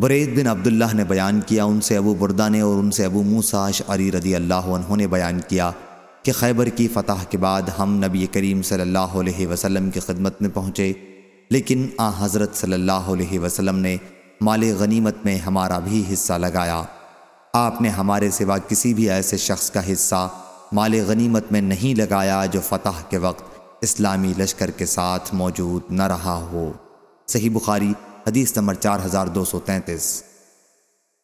برید بن عبداللہ نے بیان کیا، ان سے ابو بردہ نے اور ان سے ابو موساش علی رضی اللہ عنہ نے بیان کیا کہ خیبر کی فتح کے بعد ہم نبی کریم صلی اللہ علیہ وسلم کی خدمت میں پہنچے، لیکن آ حضرت صلی اللہ علیہ وسلم نے مال غنیمت میں ہمارا بھی حصہ لگایا۔ آپ نے ہمارے سوا کسی بھی ایسے شخص کا حصہ مال غنیمت میں نہیں لگایا جو فتح کے وقت اسلامی لشکر کے ساتھ موجود نہ رہا ہو۔ صحیح بخاری حدیث نمبر چار ہزار دو سو تینتیس۔